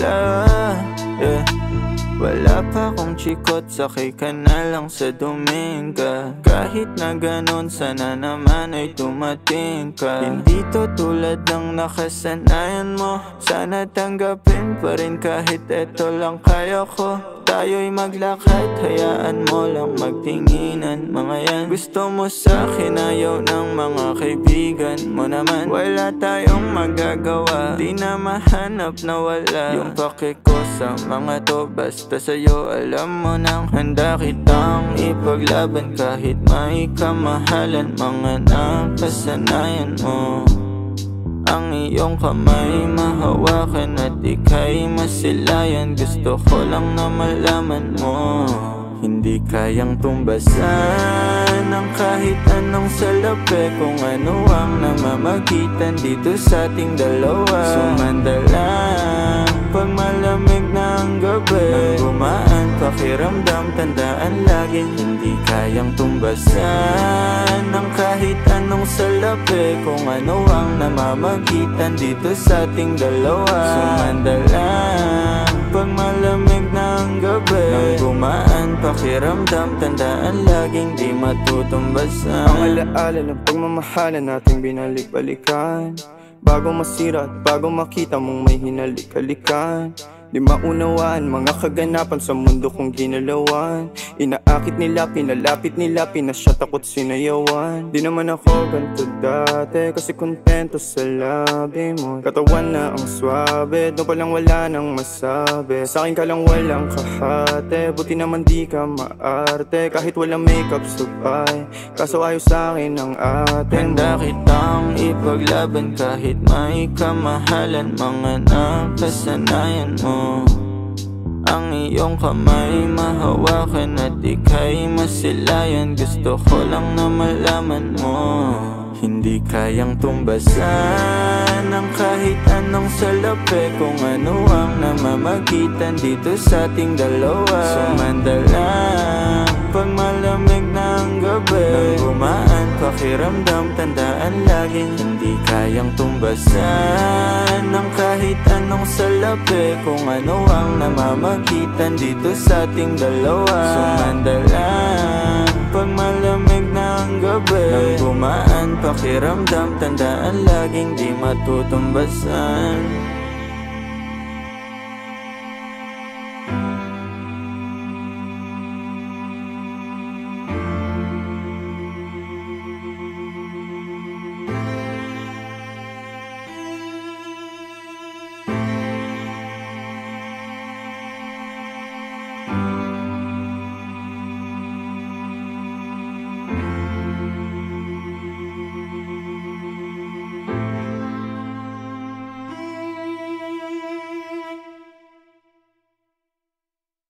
love Wala, pa akong chikot, sakay ka na lang sa Dominga. Kahit na ganon, sana naman ay tumating ka. Hindi to tulad ng nakasanayan mo. Sana tanggapin pa rin kahit eto lang kaya ko Tayo'y maglakad, hayaan mo lang magtinginan Mga yan, gusto mo sa akin, ayaw ng mga kaibigan mo naman. Wala tayong magagawa, di na mahanap na wala. Yung pake ko sa mga to, basta sa'yo alam mo nang Handa kitang ipaglaban. Kahit may kamahalan Mga nakasanayan mo ang iyong kamay. Mahawakan at ika'y masilayan. Gusto ko lang na malaman mo. Hindi kayang tumbasan ng kahit anong salapi Kung ano ang namamagitan dito sa ating dalawa. Sumandalang pag malamig na ang gabi. Nang pakiramdam tandaan laging Hindi kayang tumbasan ng kahit anong salapi Kung ano ang namamagitan dito sa ating dalawa. Sumandalang pag malamig na ang gabi. Nang gumaan pakiramdam tandaan laging di matutumbasan. Ang alaala ng pagmamahalan nating binalik-balikan. Bago masira at bago makita mong may hinalik-halikan Di maunawaan mga kaganapan sa mundo kong ginalawan. Inaakit nila, pinalapit nila, pinasyat ako't sinayawan. Di naman ako ganito dati kasi kontento sa labi mo. Katawan na ang swabe, doon pa lang wala nang masabi. Sa akin ka lang walang kahate, buti naman di ka maarte. Kahit walang makeup sabay, kaso ayos sa akin ang atin Handa kitang ipaglaban kahit may kamahalan. Mga nakasanayan mo Ang iyong kamay mahawakan at ika'y masilayan. Gusto ko lang na malaman mo Hindi kayang tumbasan ng kahit anong salapi Kung ano ang namamagitan dito sa ating dalawa. Sumandalang pag malamig na ang gabi. Nang gumaan pakiramdam tandaan laging Hindi kayang tumbasan ng kahit anong salapi Kung ano ang namamagitan dito sa ating dalawa. Sumandalang pag malamig na ang gabi. Nang gumaan pakiramdam tandaan laging di matutumbasan